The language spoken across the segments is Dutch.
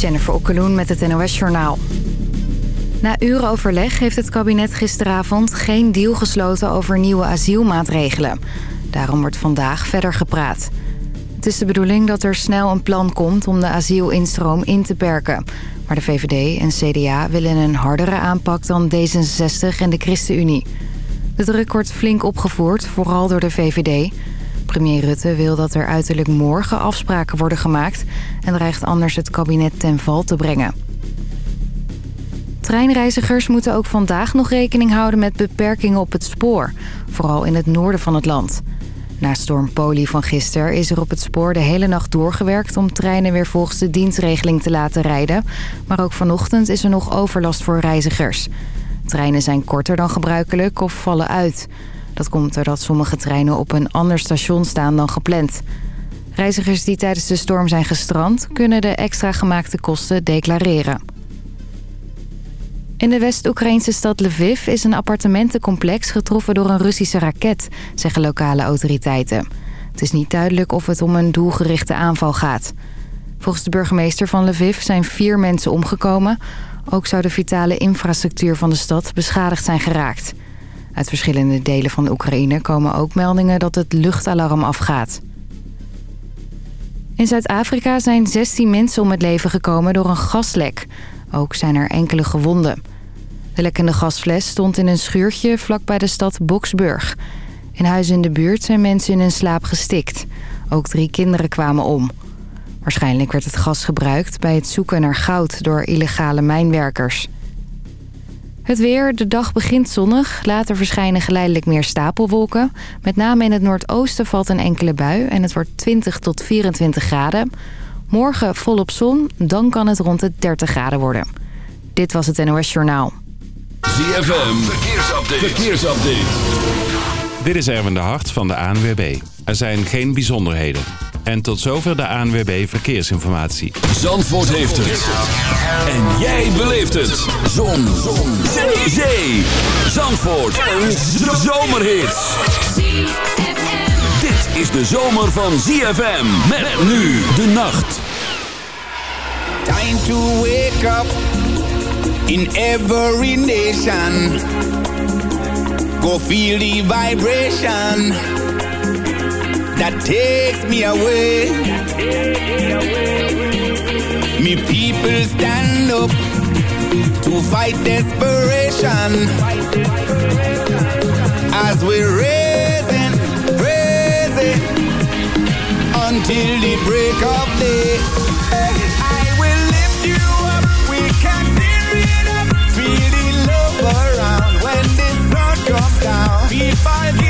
Jennifer Okkeloen met het NOS Journaal. Na uren overleg heeft het kabinet gisteravond geen deal gesloten over nieuwe asielmaatregelen. Daarom wordt vandaag verder gepraat. Het is de bedoeling dat er snel een plan komt om de asielinstroom in te perken. Maar de VVD en CDA willen een hardere aanpak dan D66 en de ChristenUnie. De druk wordt flink opgevoerd, vooral door de VVD... Premier Rutte wil dat er uiterlijk morgen afspraken worden gemaakt... en dreigt anders het kabinet ten val te brengen. Treinreizigers moeten ook vandaag nog rekening houden met beperkingen op het spoor. Vooral in het noorden van het land. Na storm Poli van gisteren is er op het spoor de hele nacht doorgewerkt... om treinen weer volgens de dienstregeling te laten rijden. Maar ook vanochtend is er nog overlast voor reizigers. Treinen zijn korter dan gebruikelijk of vallen uit... Dat komt doordat sommige treinen op een ander station staan dan gepland. Reizigers die tijdens de storm zijn gestrand... kunnen de extra gemaakte kosten declareren. In de West-Oekraïnse stad Lviv is een appartementencomplex getroffen door een Russische raket, zeggen lokale autoriteiten. Het is niet duidelijk of het om een doelgerichte aanval gaat. Volgens de burgemeester van Lviv zijn vier mensen omgekomen. Ook zou de vitale infrastructuur van de stad beschadigd zijn geraakt. Uit verschillende delen van Oekraïne komen ook meldingen dat het luchtalarm afgaat. In Zuid-Afrika zijn 16 mensen om het leven gekomen door een gaslek. Ook zijn er enkele gewonden. De lekkende gasfles stond in een schuurtje vlakbij de stad Boksburg. In huizen in de buurt zijn mensen in hun slaap gestikt. Ook drie kinderen kwamen om. Waarschijnlijk werd het gas gebruikt bij het zoeken naar goud door illegale mijnwerkers. Het weer, de dag begint zonnig. Later verschijnen geleidelijk meer stapelwolken. Met name in het noordoosten valt een enkele bui en het wordt 20 tot 24 graden. Morgen volop zon, dan kan het rond de 30 graden worden. Dit was het NOS Journaal. ZFM, verkeersupdate. verkeersupdate. Dit is Erwin de Hart van de ANWB. Er zijn geen bijzonderheden. En tot zover de ANWB Verkeersinformatie. Zandvoort heeft het. En jij beleeft het. Zon. Zon. Zee. Zee. Zandvoort. Een zomerhit. Dit is de zomer van ZFM. Met nu de nacht. Time to wake up. In every nation. Go feel the vibration. That takes me away. Me people stand up to fight desperation as we're raising, raising until the break of day. I will lift you up, we can tear it up, feel the love around when comes down.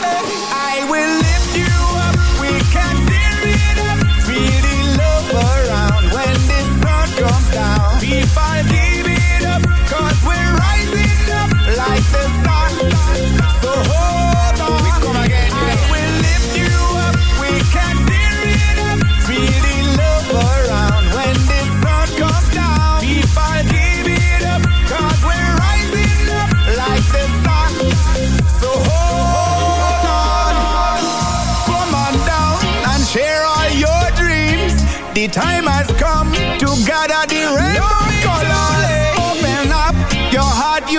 Five. find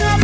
Up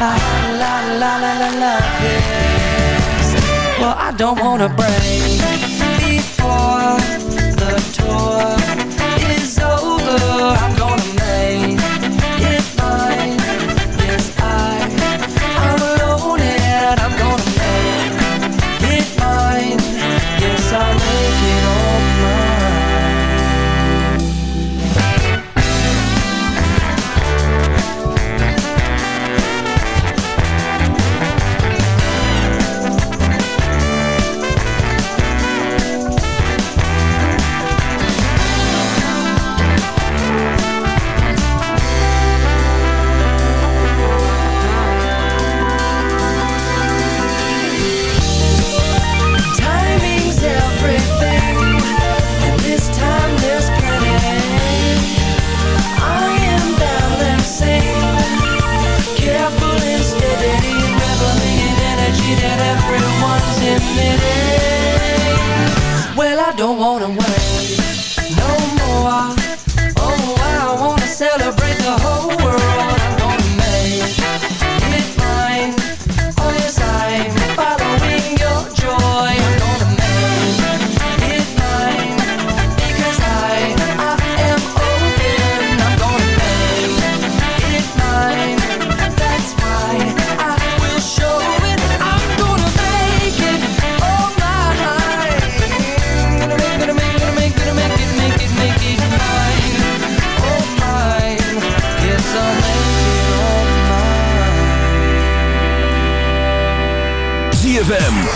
la la la la la love is Well, I don't wanna break before the tour Well, I don't wanna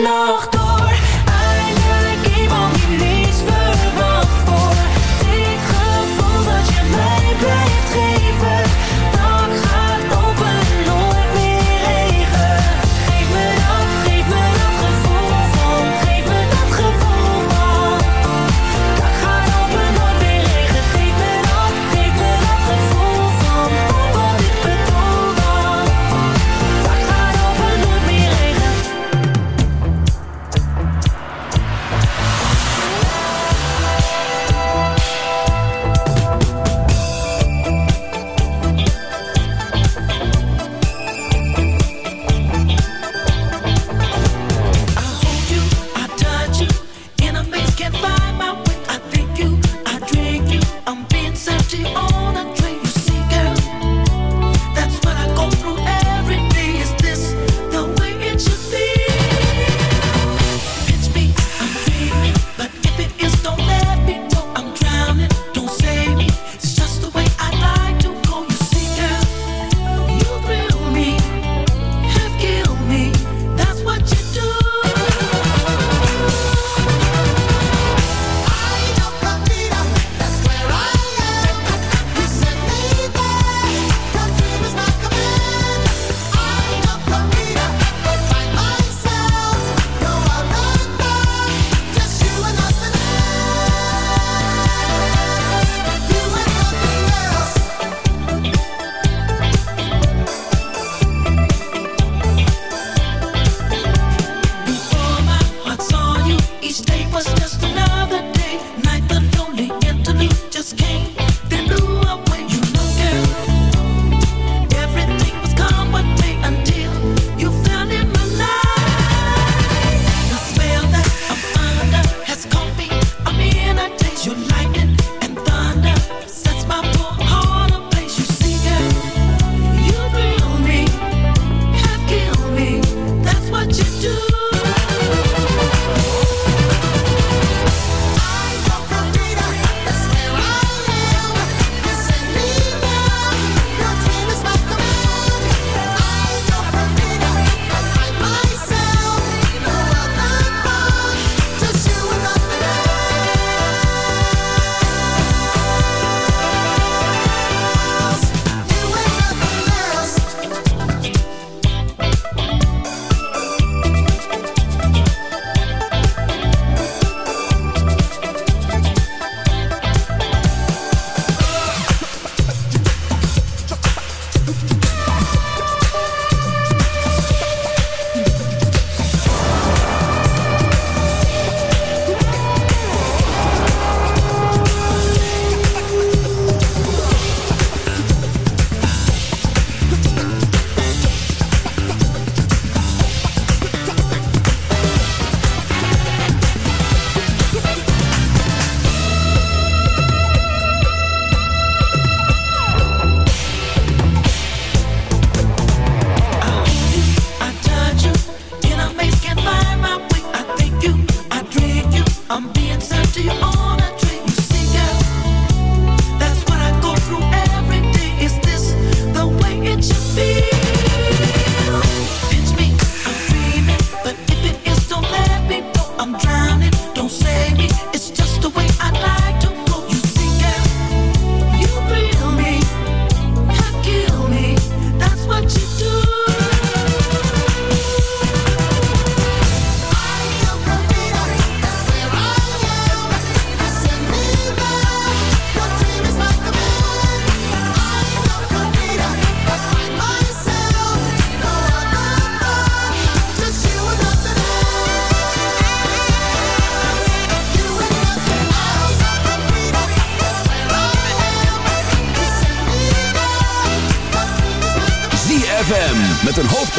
nog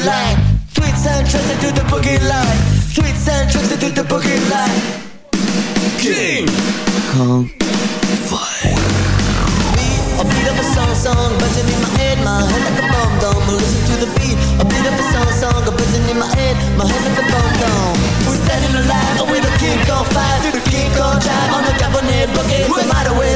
boogie line. Sweet sound trusted to the boogie line. Sweet sound trusted to the boogie line. King Kong a beat of a song, song, buzzing in my head, my head like a bomb dome. Listen to the beat, a beat of a song, song, buzzing in my head, my head like a bomb dome. We're standing alive with a king on fire, through the king on drive on the cabinet boogie. What's the matter with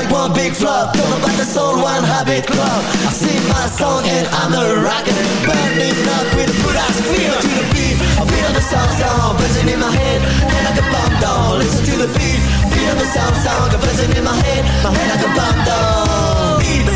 like one big flop. Talk about the soul, one habit club. I sing my song and I'm a rocker. Burning up with a good ass feel. To the beat I feel the sound sound buzzing in my head. Head like a bomb down Listen to the beat Feel the sound sound buzzing in my head. My head like a bomb down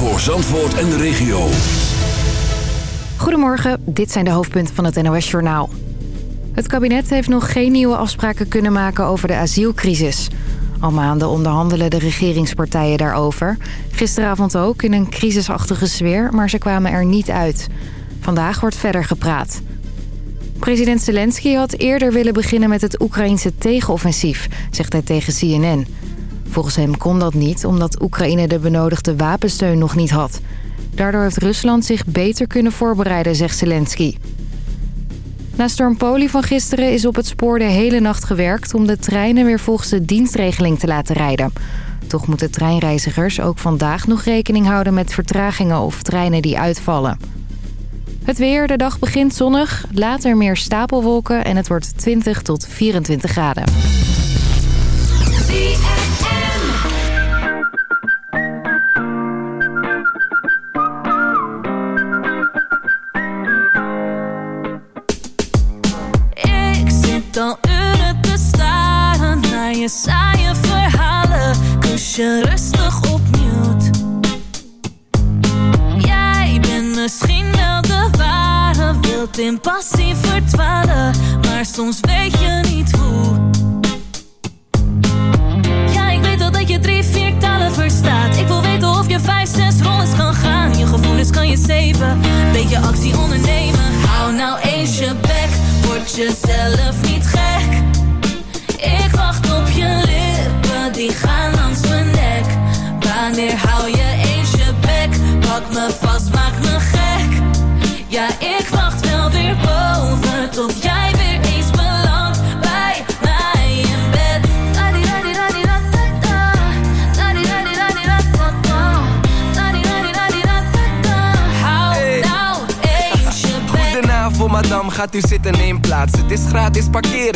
Voor Zandvoort en de regio. Goedemorgen, dit zijn de hoofdpunten van het NOS-journaal. Het kabinet heeft nog geen nieuwe afspraken kunnen maken over de asielcrisis. Al maanden onderhandelen de regeringspartijen daarover. Gisteravond ook in een crisisachtige sfeer, maar ze kwamen er niet uit. Vandaag wordt verder gepraat. President Zelensky had eerder willen beginnen met het Oekraïnse tegenoffensief, zegt hij tegen CNN. Volgens hem kon dat niet, omdat Oekraïne de benodigde wapensteun nog niet had. Daardoor heeft Rusland zich beter kunnen voorbereiden, zegt Zelensky. Na storm Poli van gisteren is op het spoor de hele nacht gewerkt... om de treinen weer volgens de dienstregeling te laten rijden. Toch moeten treinreizigers ook vandaag nog rekening houden met vertragingen of treinen die uitvallen. Het weer, de dag begint zonnig, later meer stapelwolken en het wordt 20 tot 24 graden.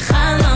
Gaan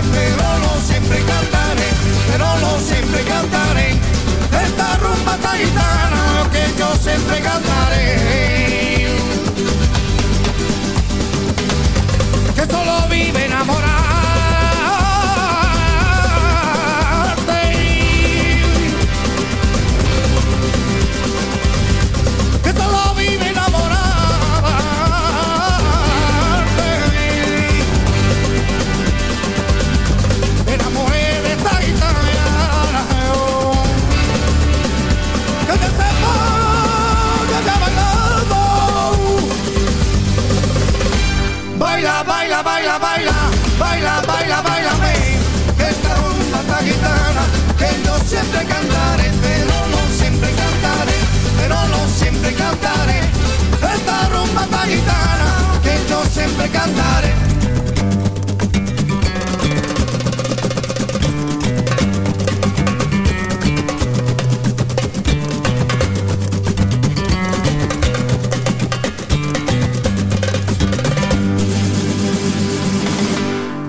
siempre cantaré, pero no siempre cantaré, pero no siempre cantaré. Esta rumba esta gitana que yo siempre cantaré.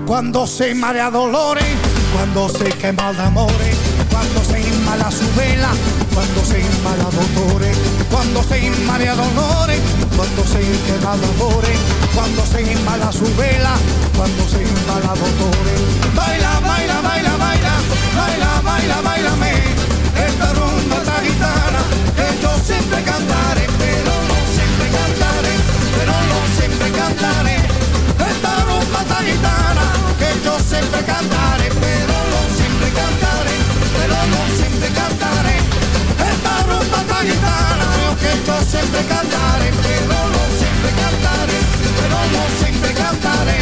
Cuando se marea dolores, cuando se quema de amores, cuando se inmala su vela, cuando se inmala dolores, cuando se marea dolores, cuando se de amores, cuando se inmala su vela, cuando se inmala dolores. Baila, baila, baila, baila, baila, baila, bailame, esta rumba esta gitana que yo siempre cantaré, pero no siempre cantaré, pero no siempre cantaré. Esta rumba esta gitana que yo siempre cantaré, pero gitana que yo siempre cantaré, pero no siempre cantaré, pero no siempre cantaré.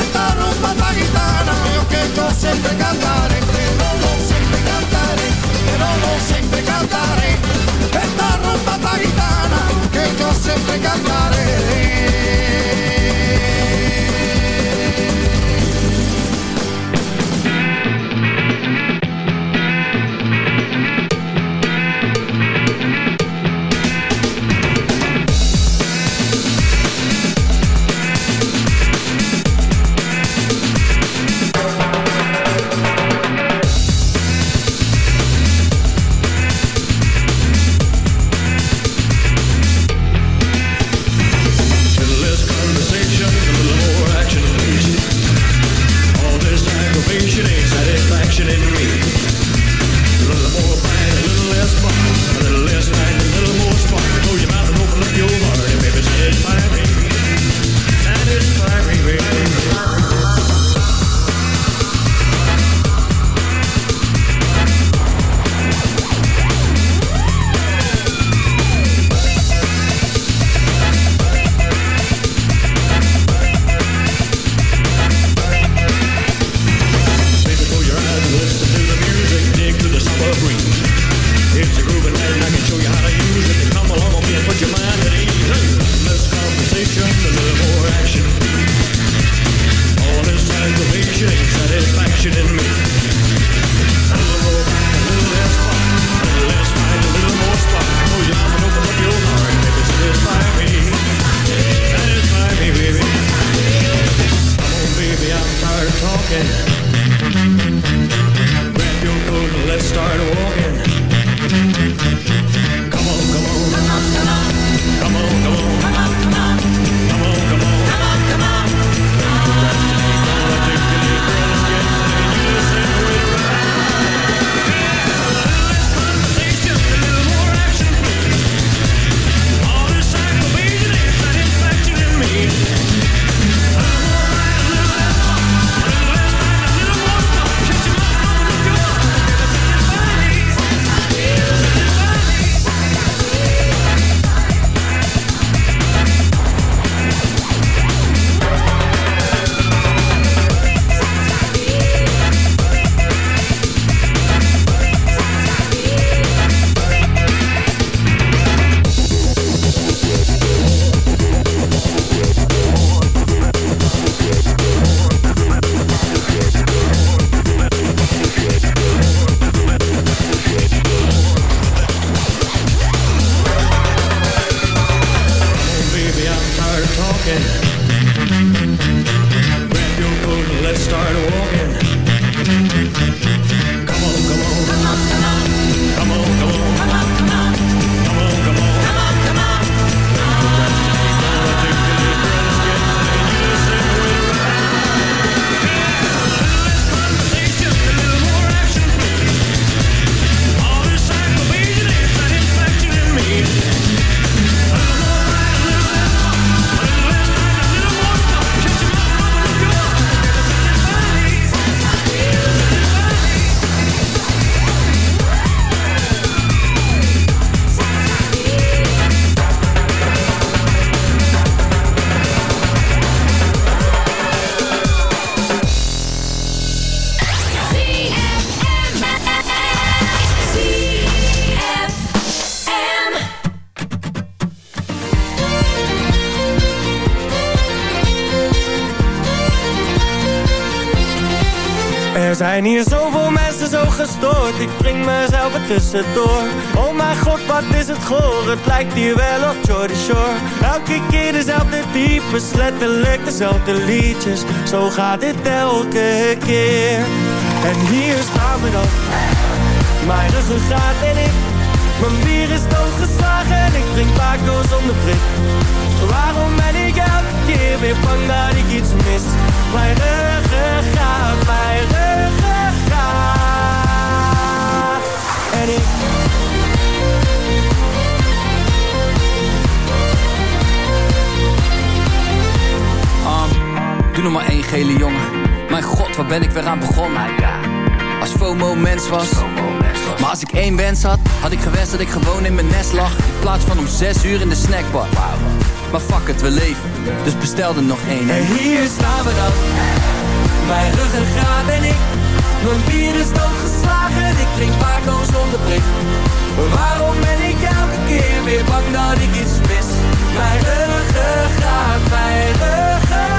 Esta rumba esta gitana que yo siempre cantaré, pero no siempre cantaré, pero no siempre cantaré. Esta rumba esta gitana que yo siempre cantaré. let's start walking. Zijn hier zoveel mensen zo gestoord. Ik breng mezelf er tussendoor. Oh mijn god, wat is het goor? Het lijkt hier wel op Jordy Shore. Elke keer dezelfde types Letterlijk dezelfde liedjes. Zo gaat dit elke keer. En hier staan we dan. Mijn ruggengraat en ik Mijn bier is doodgeslagen En ik drink Paco zonder prik Waarom ben ik elke keer weer bang dat ik iets mis? Mijn ruggengraat, mijn ruggengraat. En ik... Um, doe nog maar één gele jongen. Mijn god, waar ben ik weer aan begonnen? Als FOMO mens was. Maar als ik één wens had, had ik gewenst dat ik gewoon in mijn nest lag. In plaats van om zes uur in de snackbar. Maar fuck het, we leven. Dus bestel er nog één. En hier staan we dan. Mijn ruggengraat en ik. Mijn bier is doodgeslagen. Ik drink Paco zonder prik. Waarom ben ik elke keer weer bang dat ik iets mis? Mijn ruggengraat, mijn ruggengraat.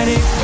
En ik...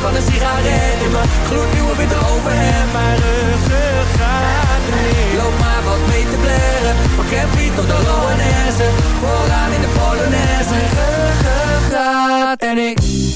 Van een sigaret in mijn gloednieuwe witte overhemd. Mijn ruggengraat remix. Loop maar wat mee te blaren. Van Campy tot de Loanesse. Vooraan in de Polonaise. Ruggengraat en ik.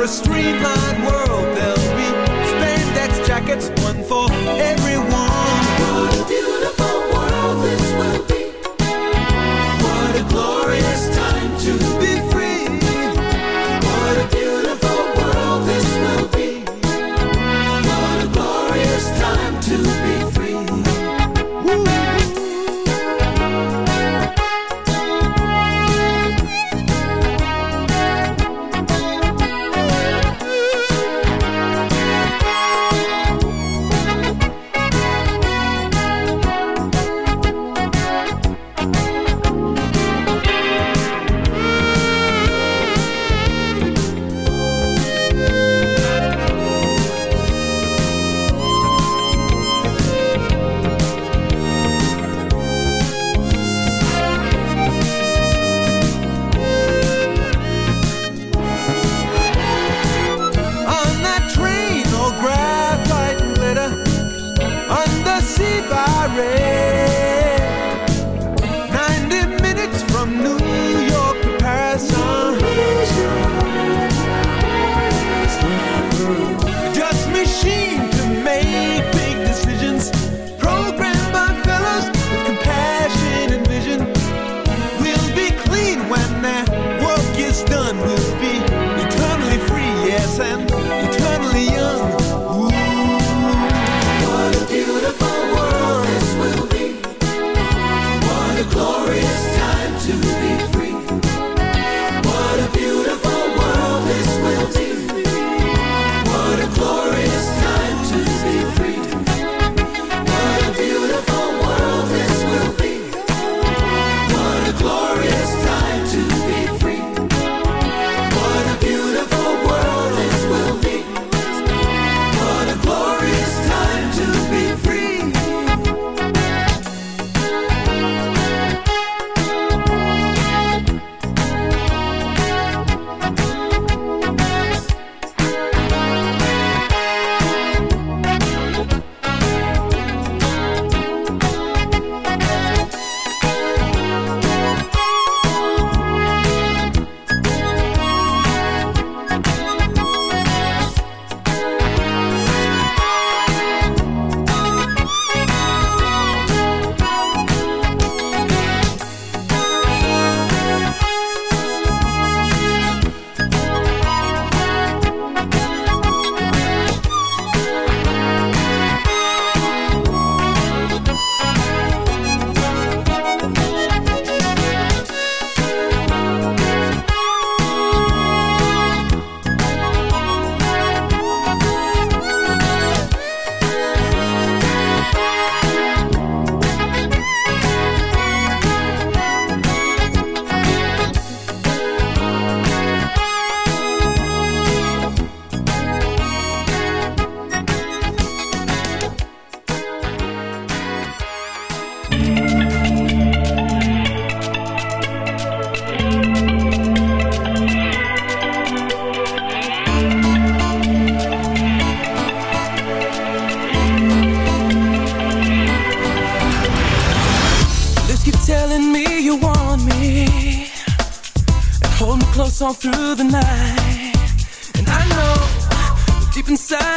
for a streamlined world. There'll be spandex jackets, one for everyone.